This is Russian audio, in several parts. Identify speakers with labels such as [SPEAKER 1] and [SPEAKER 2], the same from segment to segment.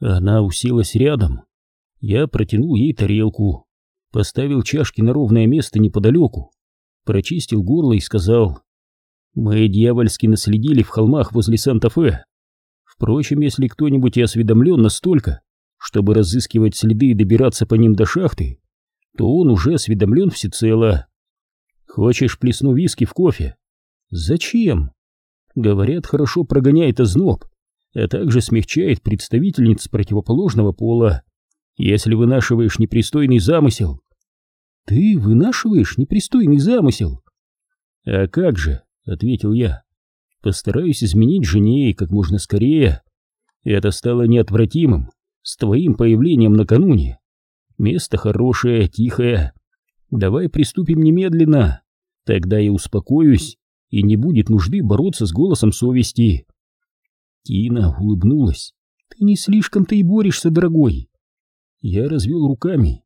[SPEAKER 1] Она уселась рядом. Я протянул ей тарелку, поставил чашки на ровное место неподалеку, прочистил горло и сказал, «Мы дьявольски наследили в холмах возле Санта-Фе. Впрочем, если кто-нибудь и осведомлен настолько, чтобы разыскивать следы и добираться по ним до шахты, то он уже осведомлен всецело. Хочешь плесну виски в кофе? Зачем? Говорят, хорошо прогоняет озноб, а также смягчает представительниц противоположного пола. Если вынашиваешь непристойный замысел... Ты вынашиваешь непристойный замысел? А как же, ответил я. Постараюсь изменить жене как можно скорее. Это стало неотвратимым с твоим появлением накануне. Место хорошее, тихое. Давай приступим немедленно. Тогда я успокоюсь, и не будет нужды бороться с голосом совести. Тина улыбнулась. Ты не слишком-то и борешься, дорогой. Я развел руками.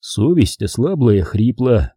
[SPEAKER 1] Совесть ослабла и.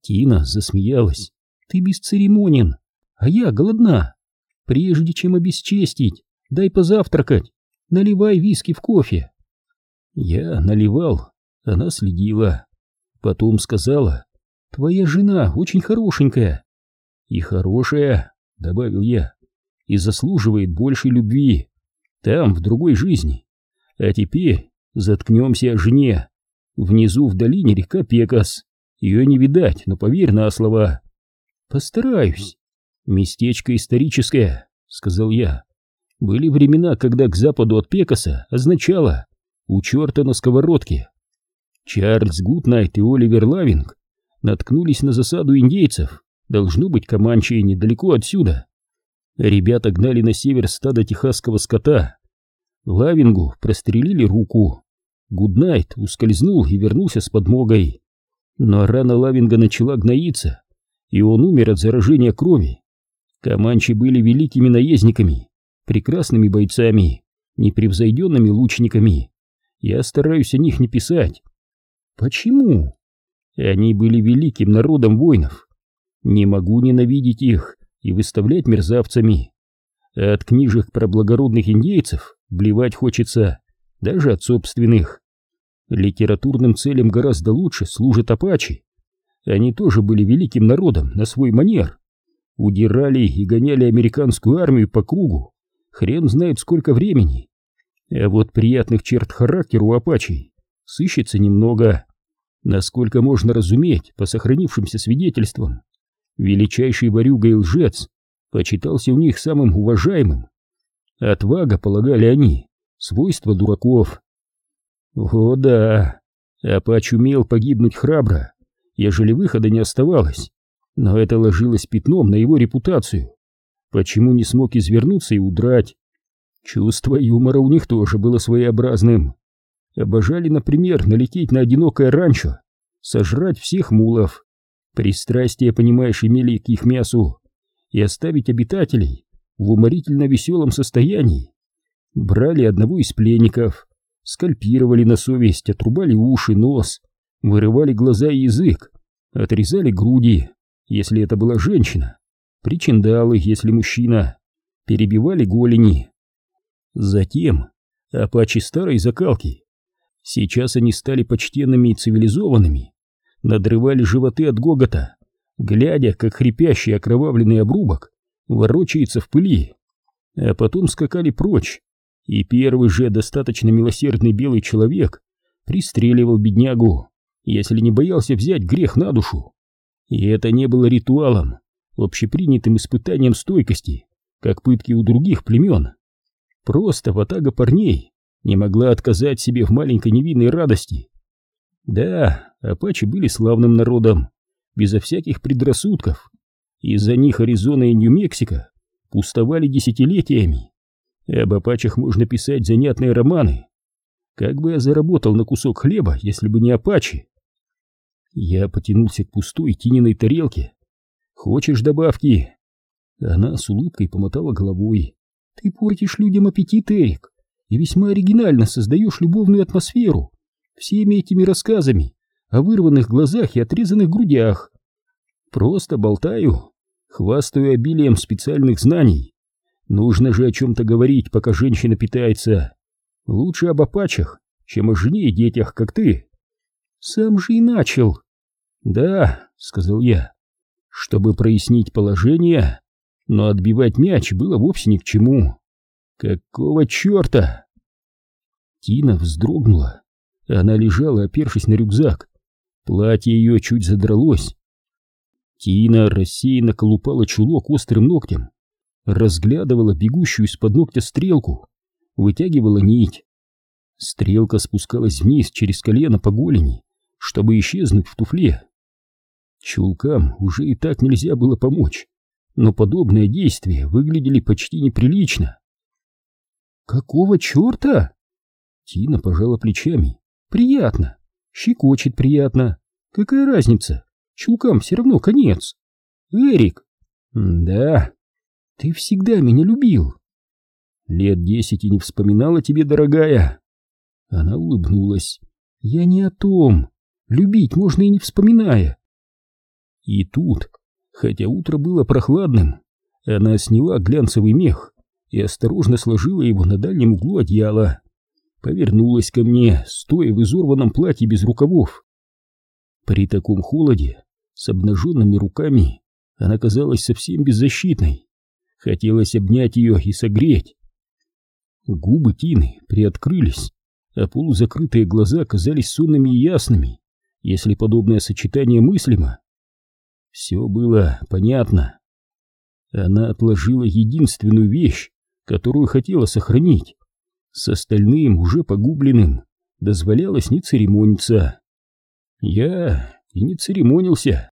[SPEAKER 1] Тина засмеялась. Ты бесцеремонен, а я голодна. Прежде чем обесчестить, дай позавтракать. Наливай виски в кофе. Я наливал, она следила. Потом сказала, твоя жена очень хорошенькая. И хорошая, добавил я, и заслуживает большей любви. Там, в другой жизни. А теперь заткнемся о жене. Внизу в долине река Пекас. Ее не видать, но поверь на слово. Постараюсь. Местечко историческое, сказал я. Были времена, когда к западу от Пекаса означало у черта на сковородке. Чарльз Гуднайт и Оливер Лавинг наткнулись на засаду индейцев, должно быть команчей недалеко отсюда. Ребята гнали на север стадо техасского скота. Лавингу прострелили руку. Гуднайт ускользнул и вернулся с подмогой. Но рана Лавинга начала гноиться, и он умер от заражения крови. Команчи были великими наездниками, прекрасными бойцами, непревзойденными лучниками. Я стараюсь о них не писать. Почему? Они были великим народом воинов. Не могу ненавидеть их и выставлять мерзавцами. А от книжек про благородных индейцев блевать хочется, даже от собственных. Литературным целям гораздо лучше служат апачи. Они тоже были великим народом на свой манер. Удирали и гоняли американскую армию по кругу. Хрен знает сколько времени. А вот приятных черт характера у апачей сыщется немного. Насколько можно разуметь по сохранившимся свидетельствам, величайший ворюга и лжец почитался у них самым уважаемым. Отвага, полагали они, свойство дураков. О да, Апач умел погибнуть храбро, ежели выхода не оставалось, но это ложилось пятном на его репутацию. Почему не смог извернуться и удрать? Чувство юмора у них тоже было своеобразным. Обожали, например, налететь на одинокое ранчо, сожрать всех мулов. Пристрастие, понимаешь, имели к их мясу и оставить обитателей в уморительно веселом состоянии. Брали одного из пленников, скальпировали на совесть, отрубали уши, нос, вырывали глаза и язык, отрезали груди, если это была женщина, причиндалы, если мужчина, перебивали голени, Затем апачи старой закалки. Сейчас они стали почтенными и цивилизованными, надрывали животы от гогота, глядя, как хрипящий окровавленный обрубок ворочается в пыли, а потом скакали прочь, и первый же достаточно милосердный белый человек пристреливал беднягу, если не боялся взять грех на душу. И это не было ритуалом, общепринятым испытанием стойкости, как пытки у других племен. Просто ватага парней не могла отказать себе в маленькой невинной радости. Да, апачи были славным народом, безо всяких предрассудков. Из-за них Аризона и Нью-Мексико пустовали десятилетиями. Об апачах можно писать занятные романы. Как бы я заработал на кусок хлеба, если бы не апачи? Я потянулся к пустой тининой тарелке. «Хочешь добавки?» Она с улыбкой помотала головой. Ты портишь людям аппетит, Эрик, и весьма оригинально создаешь любовную атмосферу всеми этими рассказами о вырванных глазах и отрезанных грудях. Просто болтаю, хвастаю обилием специальных знаний. Нужно же о чем-то говорить, пока женщина питается. Лучше об апачах, чем о жене и детях, как ты. Сам же и начал. Да, сказал я, чтобы прояснить положение, но отбивать мяч было вовсе ни к чему. Какого черта? Тина вздрогнула. Она лежала, опершись на рюкзак. Платье ее чуть задралось. Тина рассеянно колупала чулок острым ногтем, разглядывала бегущую из-под ногтя стрелку, вытягивала нить. Стрелка спускалась вниз через колено по голени, чтобы исчезнуть в туфле. Чулкам уже и так нельзя было помочь, но подобные действия выглядели почти неприлично. «Какого черта?» Тина пожала плечами. «Приятно. Щекочет приятно. Какая разница? Чулкам все равно конец. Эрик!» «Да, ты всегда меня любил». «Лет десять и не вспоминала тебе, дорогая?» Она улыбнулась. «Я не о том. Любить можно и не вспоминая». И тут, хотя утро было прохладным, она сняла глянцевый мех и осторожно сложила его на дальнем углу одеяла. Повернулась ко мне, стоя в изорванном платье без рукавов. При таком холоде, с обнаженными руками, она казалась совсем беззащитной. Хотелось обнять ее и согреть. Губы Тины приоткрылись, а полузакрытые глаза казались сонными и ясными, если подобное сочетание мыслимо. Все было понятно. Она отложила единственную вещь, которую хотела сохранить. С остальным, уже погубленным, дозволялось не церемониться. Я и не церемонился.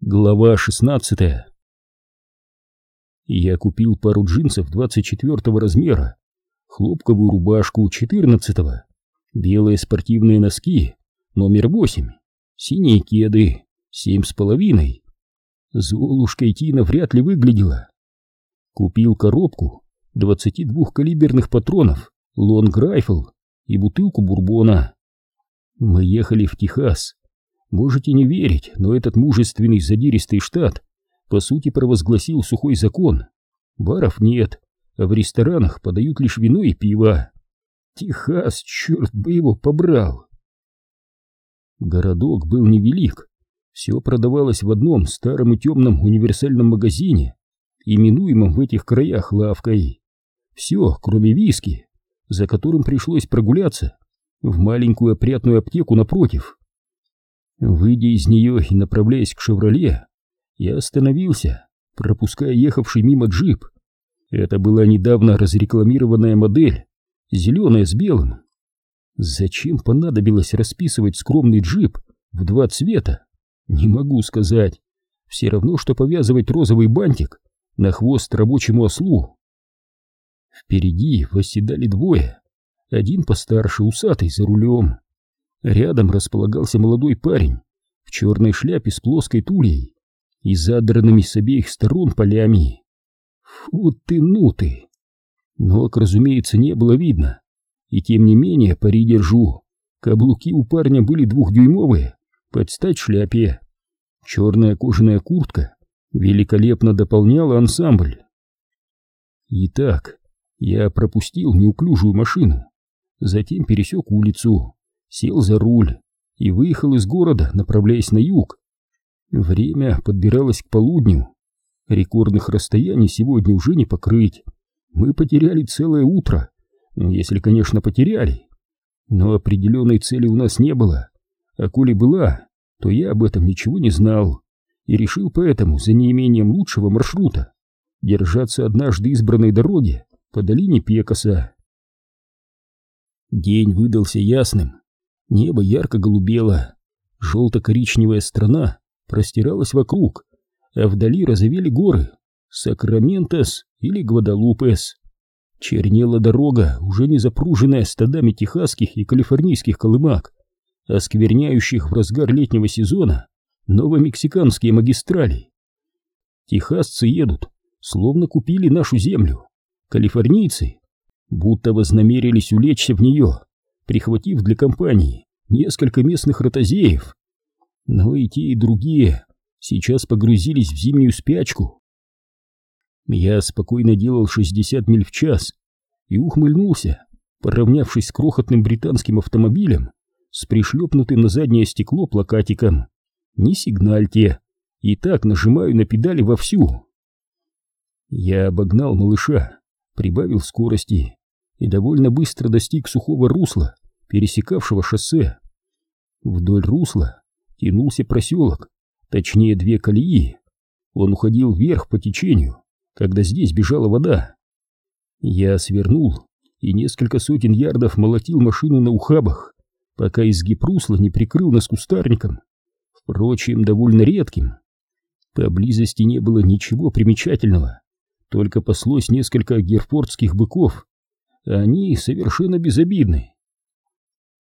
[SPEAKER 1] Глава шестнадцатая я купил пару джинсов 24 размера, хлопковую рубашку 14, белые спортивные носки номер 8, синие кеды семь с половиной. Золушка Тина вряд ли выглядела. Купил коробку 22-калиберных патронов Лонг Райфл и бутылку бурбона. Мы ехали в Техас. Можете не верить, но этот мужественный задиристый штат по сути провозгласил сухой закон. Баров нет, а в ресторанах подают лишь вино и пиво. Техас, черт бы его побрал! Городок был невелик. Все продавалось в одном старом и темном универсальном магазине, именуемом в этих краях лавкой. Все, кроме виски, за которым пришлось прогуляться в маленькую опрятную аптеку напротив. Выйдя из нее и направляясь к «Шевроле», я остановился, пропуская ехавший мимо джип. Это была недавно разрекламированная модель, зеленая с белым. Зачем понадобилось расписывать скромный джип в два цвета? Не могу сказать. Все равно, что повязывать розовый бантик на хвост рабочему ослу. Впереди восседали двое. Один постарше, усатый, за рулем. Рядом располагался молодой парень в черной шляпе с плоской тульей и задранными с обеих сторон полями. Фу ты, ну ты! Ног, разумеется, не было видно, и тем не менее пари держу. Каблуки у парня были двухдюймовые, под стать шляпе. Черная кожаная куртка великолепно дополняла ансамбль. Итак, я пропустил неуклюжую машину, затем пересек улицу, сел за руль и выехал из города, направляясь на юг. Время подбиралось к полудню. Рекордных расстояний сегодня уже не покрыть. Мы потеряли целое утро, если, конечно, потеряли. Но определенной цели у нас не было. А коли была, то я об этом ничего не знал и решил поэтому за неимением лучшего маршрута держаться однажды избранной дороги по долине Пекаса. День выдался ясным, небо ярко голубело, желто-коричневая страна простиралась вокруг, а вдали разовели горы Сакраментос или Гвадалупес. Чернела дорога, уже не запруженная стадами техасских и калифорнийских колымак, оскверняющих в разгар летнего сезона новомексиканские магистрали. Техасцы едут, словно купили нашу землю. Калифорнийцы будто вознамерились улечься в нее, прихватив для компании несколько местных ротозеев. Но и те, и другие сейчас погрузились в зимнюю спячку. Я спокойно делал 60 миль в час и ухмыльнулся, поравнявшись с крохотным британским автомобилем с пришлепнутым на заднее стекло плакатиком «Не сигнальте!» и так нажимаю на педали вовсю. Я обогнал малыша, прибавил скорости и довольно быстро достиг сухого русла, пересекавшего шоссе. Вдоль русла тянулся проселок, точнее две колеи. Он уходил вверх по течению, когда здесь бежала вода. Я свернул и несколько сотен ярдов молотил машину на ухабах, пока изгиб русла не прикрыл нас кустарником, впрочем, довольно редким. Поблизости не было ничего примечательного, только паслось несколько герфордских быков, они совершенно безобидны.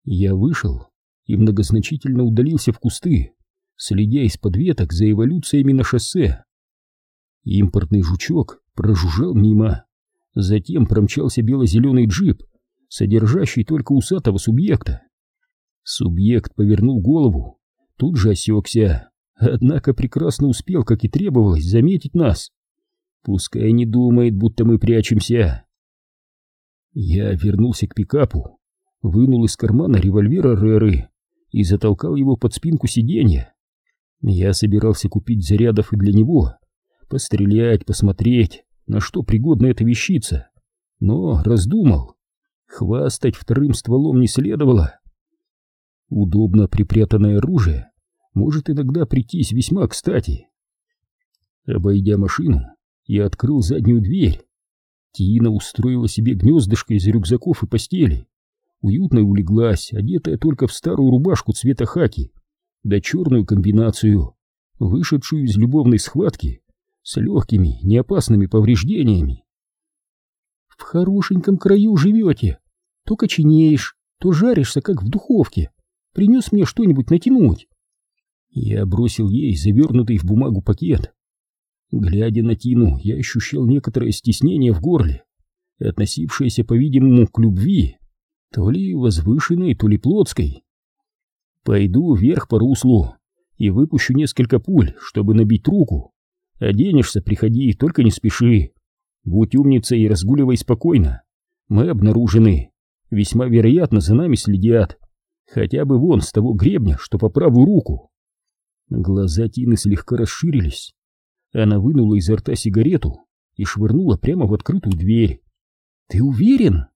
[SPEAKER 1] Я вышел и многозначительно удалился в кусты, следя из-под веток за эволюциями на шоссе. Импортный жучок прожужжал мимо, затем промчался бело-зеленый джип, содержащий только усатого субъекта. Субъект повернул голову, тут же осекся, однако прекрасно успел, как и требовалось, заметить нас. Пускай не думает, будто мы прячемся. Я вернулся к пикапу, вынул из кармана револьвера Реры и затолкал его под спинку сиденья. Я собирался купить зарядов и для него, пострелять, посмотреть, на что пригодна эта вещица, но раздумал. Хвастать вторым стволом не следовало. Удобно припрятанное оружие может иногда прийтись весьма кстати. Обойдя машину, я открыл заднюю дверь Тина устроила себе гнездышко из рюкзаков и постели. Уютно улеглась, одетая только в старую рубашку цвета хаки, да черную комбинацию, вышедшую из любовной схватки с легкими, неопасными повреждениями. «В хорошеньком краю живете, то коченеешь, то жаришься, как в духовке. Принес мне что-нибудь натянуть?» Я бросил ей завернутый в бумагу пакет. Глядя на Тину, я ощущал некоторое стеснение в горле, относившееся, по-видимому, к любви, то ли возвышенной, то ли плотской. Пойду вверх по руслу и выпущу несколько пуль, чтобы набить руку. Оденешься, приходи, только не спеши. Будь умницей и разгуливай спокойно. Мы обнаружены. Весьма вероятно, за нами следят. Хотя бы вон с того гребня, что по правую руку. Глаза Тины слегка расширились. Она вынула изо рта сигарету и швырнула прямо в открытую дверь. «Ты уверен?»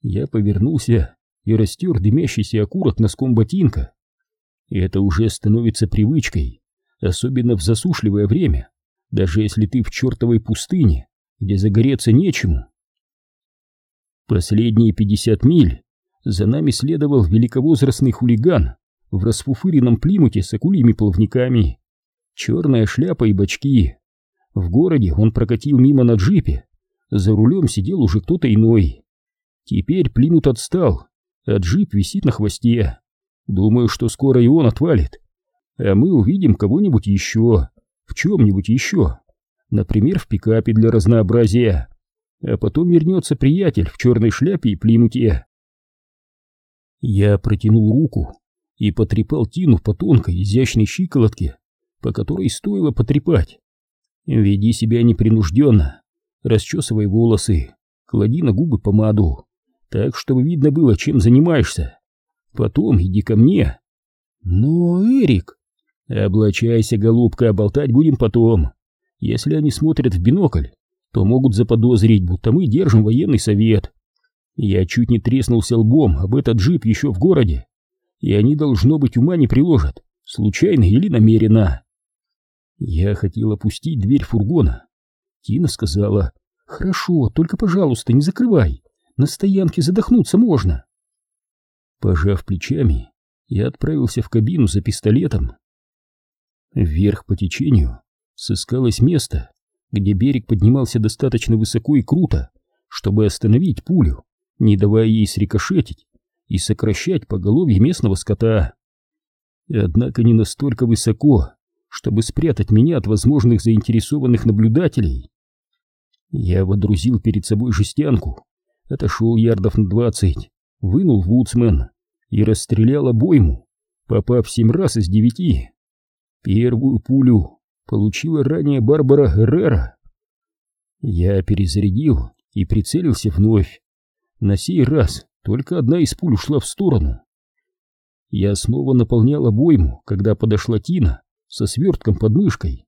[SPEAKER 1] Я повернулся и растер дымящийся окурок носком ботинка. Это уже становится привычкой, особенно в засушливое время, даже если ты в чертовой пустыне, где загореться нечему. Последние пятьдесят миль за нами следовал великовозрастный хулиган в расфуфыренном плимуте с акульими плавниками черная шляпа и бачки. В городе он прокатил мимо на джипе, за рулем сидел уже кто-то иной. Теперь Плимут отстал, а джип висит на хвосте. Думаю, что скоро и он отвалит. А мы увидим кого-нибудь еще, в чем-нибудь еще. Например, в пикапе для разнообразия. А потом вернется приятель в черной шляпе и Плимуте. Я протянул руку и потрепал Тину по тонкой, изящной щиколотке по которой стоило потрепать. Веди себя непринужденно, расчесывай волосы, клади на губы помаду, так, чтобы видно было, чем занимаешься. Потом иди ко мне. Но, Эрик, облачайся, голубка, болтать будем потом. Если они смотрят в бинокль, то могут заподозрить, будто мы держим военный совет. Я чуть не треснулся лбом об этот джип еще в городе, и они, должно быть, ума не приложат, случайно или намеренно. Я хотел опустить дверь фургона. Тина сказала, «Хорошо, только, пожалуйста, не закрывай. На стоянке задохнуться можно». Пожав плечами, я отправился в кабину за пистолетом. Вверх по течению сыскалось место, где берег поднимался достаточно высоко и круто, чтобы остановить пулю, не давая ей срикошетить и сокращать поголовье местного скота. Однако не настолько высоко, чтобы спрятать меня от возможных заинтересованных наблюдателей. Я водрузил перед собой жестянку, отошел ярдов на двадцать, вынул вудсмен и расстрелял обойму, попав семь раз из девяти. Первую пулю получила ранее Барбара Геррера. Я перезарядил и прицелился вновь. На сей раз только одна из пуль ушла в сторону. Я снова наполнял обойму, когда подошла Тина со свертком под мышкой.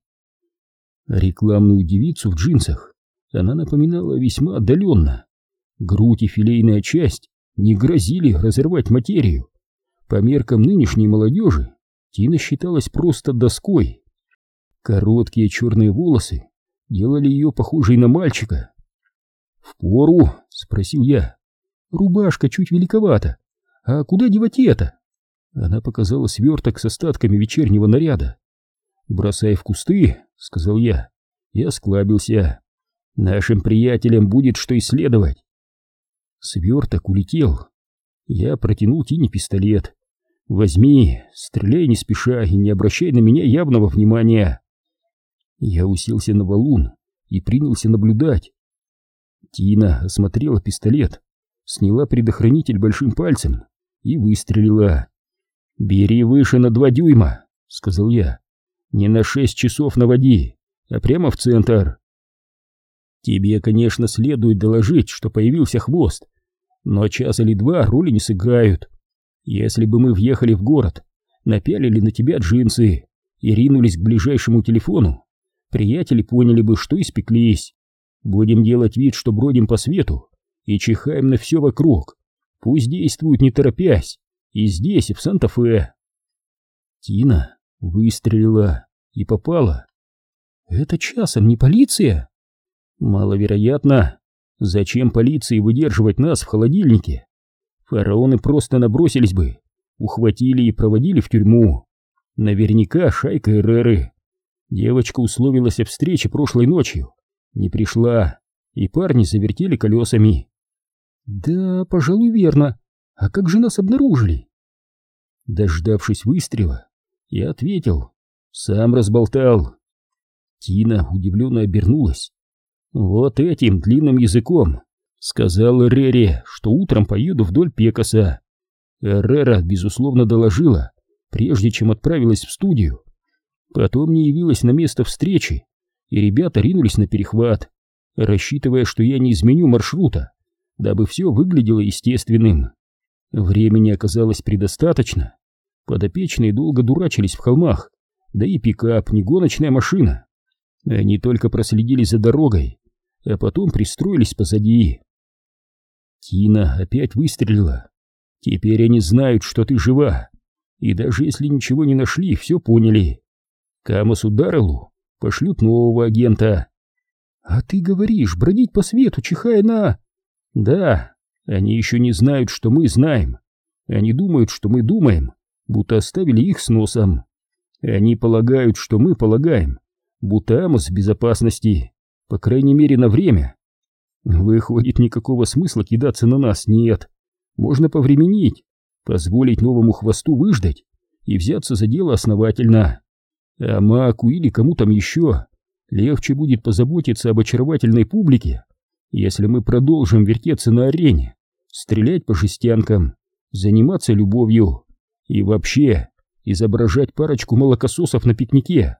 [SPEAKER 1] Рекламную девицу в джинсах она напоминала весьма отдаленно. Грудь и филейная часть не грозили разорвать материю. По меркам нынешней молодежи Тина считалась просто доской. Короткие черные волосы делали ее похожей на мальчика. «В пору?» — спросил я. «Рубашка чуть великовата. А куда девать это?» Она показала сверток с остатками вечернего наряда. «Бросай в кусты», — сказал я. Я склабился. «Нашим приятелям будет что исследовать». Сверток улетел. Я протянул Тине пистолет. «Возьми, стреляй не спеша и не обращай на меня явного внимания». Я уселся на валун и принялся наблюдать. Тина осмотрела пистолет, сняла предохранитель большим пальцем и выстрелила. «Бери выше на два дюйма», — сказал я. «Не на шесть часов наводи, а прямо в центр». «Тебе, конечно, следует доложить, что появился хвост, но час или два роли не сыграют. Если бы мы въехали в город, напялили на тебя джинсы и ринулись к ближайшему телефону, приятели поняли бы, что испеклись. Будем делать вид, что бродим по свету и чихаем на все вокруг. Пусть действуют не торопясь, и здесь, и в Санта-Фе. Тина выстрелила и попала. Это часом не полиция? Маловероятно. Зачем полиции выдерживать нас в холодильнике? Фараоны просто набросились бы, ухватили и проводили в тюрьму. Наверняка шайка Эреры. Девочка условилась о встрече прошлой ночью. Не пришла, и парни завертели колесами. Да, пожалуй, верно. А как же нас обнаружили? Дождавшись выстрела, я ответил. Сам разболтал. Тина удивленно обернулась. Вот этим длинным языком сказал Рере, что утром поеду вдоль Пекаса. Эррера, безусловно, доложила, прежде чем отправилась в студию. Потом не явилась на место встречи, и ребята ринулись на перехват, рассчитывая, что я не изменю маршрута, дабы все выглядело естественным. Времени оказалось предостаточно. Подопечные долго дурачились в холмах, да и пикап не гоночная машина. Они только проследили за дорогой, а потом пристроились позади. Тина опять выстрелила. Теперь они знают, что ты жива. И даже если ничего не нашли, все поняли. Камасу Дарреллу пошлют нового агента. А ты говоришь, бродить по свету, чихая на... Да, они еще не знают, что мы знаем. Они думают, что мы думаем, будто оставили их с носом. Они полагают, что мы полагаем, будто Амос в безопасности, по крайней мере на время. Выходит, никакого смысла кидаться на нас нет. Можно повременить, позволить новому хвосту выждать и взяться за дело основательно. А Маку или кому там еще легче будет позаботиться об очаровательной публике, если мы продолжим вертеться на арене, стрелять по жестянкам, заниматься любовью и вообще изображать парочку молокососов на пикнике.